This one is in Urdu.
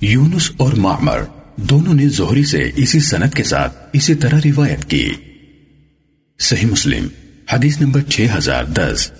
یونس اور معمر دونوں نے زہری سے اسی سنت کے ساتھ اسی طرح روایت کی۔ صحیح مسلم، حدیث نمبر 6010